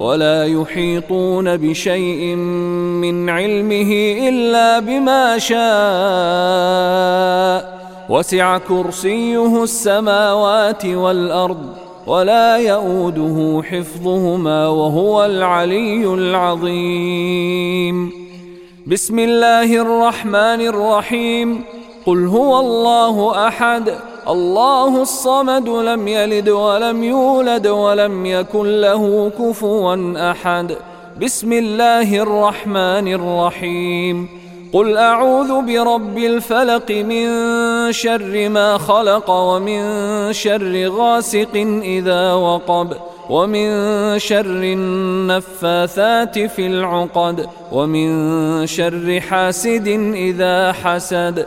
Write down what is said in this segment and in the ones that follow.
ولا يحيطون بشيء من علمه إلا بما شاء. وسع كرسيه السماوات والأرض ولا يؤوده حفظهما وهو العلي العظيم. بسم الله الرحمن الرحيم. قل هو الله أحد. الله الصمد لم يلد ولم يولد ولم يكن له كفوا أحد. بسم الله الرحمن الرحيم. قل أعوذ برب الفلق من شر ما خلق ومن شر غاسق إذا وقب ومن شر النفاثات في العقد ومن شر حاسد إذا حسد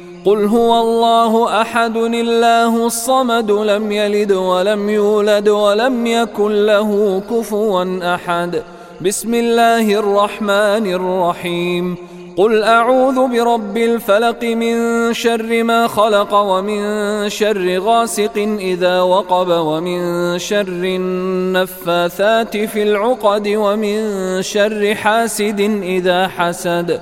قل هو الله أحد الله الصمد لم يلد ولم يولد ولم يكن له كفوا أحد. بسم الله الرحمن الرحيم. قل أعوذ برب الفلق من شر ما خلق ومن شر غاسق إذا وقب ومن شر النفاثات في العقد ومن شر حاسد إذا حسد.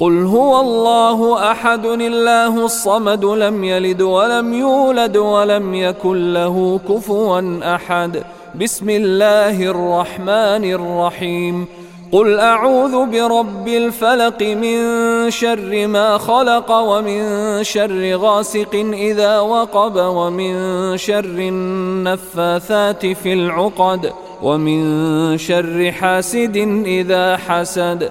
قل هو الله احد الله الصمد لم يلد ولم يولد ولم يكن له كفوا احد بسم الله الرحمن الرحيم قل اعوذ برب الفلق من شر ما خلق ومن شر غاسق اذا وقب ومن شر النفاثات في العقد ومن شر حاسد اذا حسد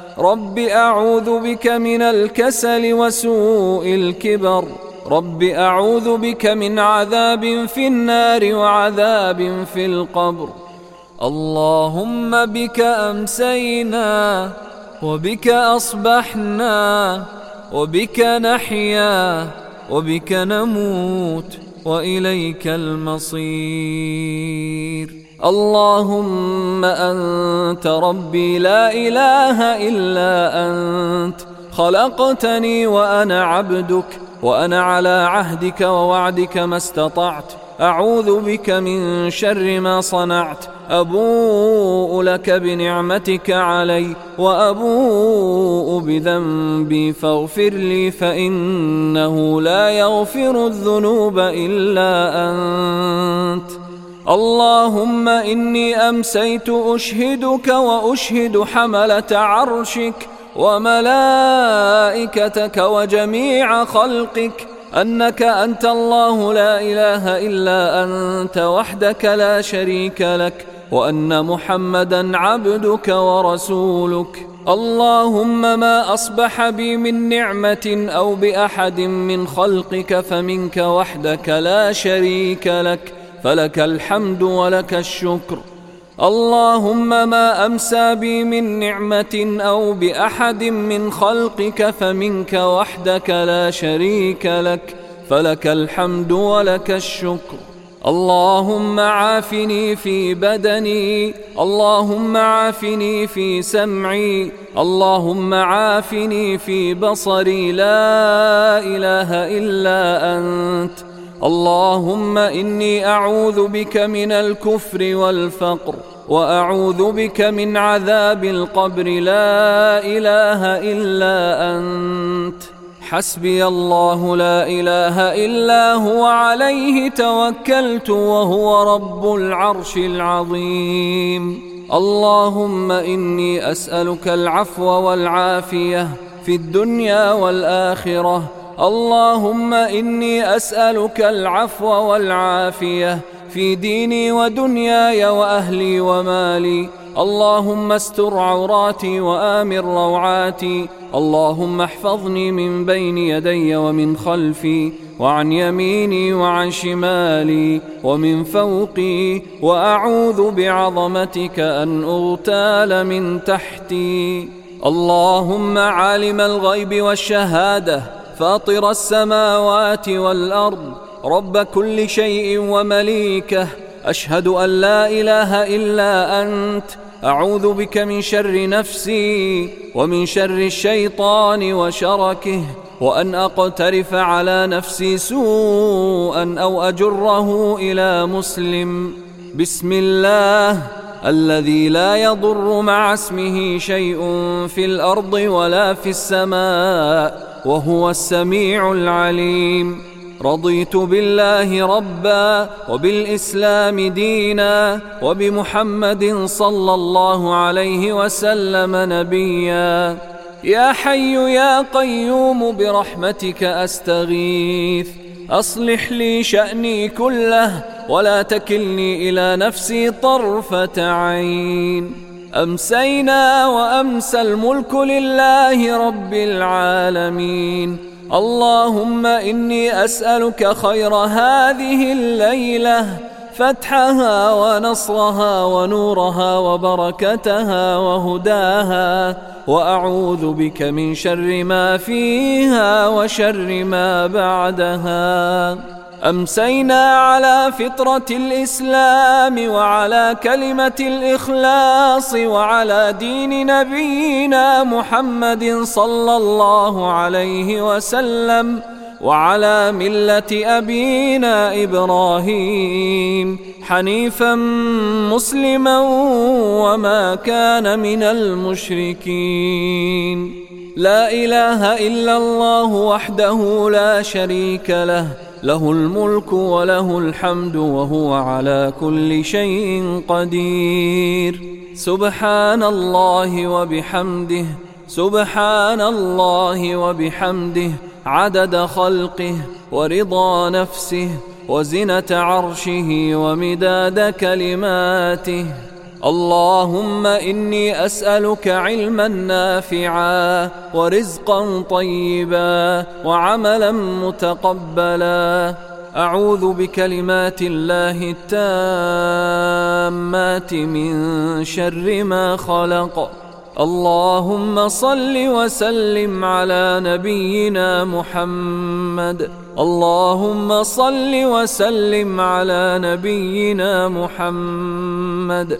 رب أعوذ بك من الكسل وسوء الكبر رب أعوذ بك من عذاب في النار وعذاب في القبر اللهم بك أمسينا وبك أصبحنا وبك نحيا وبك نموت وإليك المصير. اللهم أنت ربي لا إله إلا أنت. خلقتني وأنا عبدك وأنا على عهدك ووعدك ما استطعت. أعوذ بك من شر ما صنعت أبوء لك بنعمتك علي وأبوء بذنبي فاغفر لي فإنه لا يغفر الذنوب إلا أنت. اللهم إني أمسيت أشهدك وأشهد حملة عرشك وملائكتك وجميع خلقك. أنك أنت الله لا إله إلا أنت وحدك لا شريك لك وأن محمدا عبدك ورسولك. اللهم ما أصبح بي من نعمة أو بأحد من خلقك فمنك وحدك لا شريك لك. فلك الحمد ولك الشكر. اللهم ما أمسى بي من نعمة أو بأحد من خلقك فمنك وحدك لا شريك لك فلك الحمد ولك الشكر. اللهم عافني في بدني اللهم عافني في سمعي اللهم عافني في بصري. لا إله إلا أنت. اللهم إني أعوذ بك من الكفر والفقر وأعوذ بك من عذاب القبر لا إله إلا أنت. حسبي الله لا إله إلا هو عليه توكلت وهو رب العرش العظيم. اللهم إني أسألك العفو والعافية في الدنيا والآخرة. اللهم إني أسألك العفو والعافية في ديني ودنياي وأهلي ومالي. اللهم استر عوراتي وآمن روعاتي. اللهم احفظني من بين يدي ومن خلفي وعن يميني وعن شمالي ومن فوقي. وأعوذ بعظمتك أن أغتال من تحتي. اللهم عالم الغيب والشهادة. فاطر السماوات والأرض رب كل شيء ومليكه. أشهد أن لا إله إلا أنت. أعوذ بك من شر نفسي ومن شر الشيطان وشركه. وأن أقترف على نفسي سوءا أو أجره إلى مسلم. بسم الله. الذي لا يضر مع اسمه شيء في الأرض ولا في السماء وهو السميع العليم. رضيت بالله ربا وبالإسلام دينا وبمحمد صلى الله عليه وسلم نبيا. يا حي يا قيوم برحمتك أستغيث. أصلح لي شأني كله ولا تكلني إلى نفسي طرفة عين. أمسينا وأمسى الملك لله رب العالمين. اللهم إني أسألك خير هذه الليلة فتحها ونصرها ونورها وبركتها وهداها. وأعوذ بك من شر ما فيها وشر ما بعدها. أمسينا على فطرة الإسلام وعلى كلمة الإخلاص وعلى دين نبينا محمد صلى الله عليه وسلم وعلى ملة أبينا إبراهيم حنيفا مسلما وما كان من المشركين. لا إله إلا الله وحده لا شريك له له الملك وله الحمد وهو على كل شيء قدير. سبحان الله وبحمده سبحان الله وبحمده عدد خلقه ورضا نفسه وزنة عرشه ومداد كلماته. اللهم إني أسألك علما نافعا ورزقا طيبا وعملا متقبلا. أعوذ بكلمات الله التامات من شر ما خلق. اللهم صل وسلم على نبينا محمد. اللهم صل وسلم على نبينا محمد.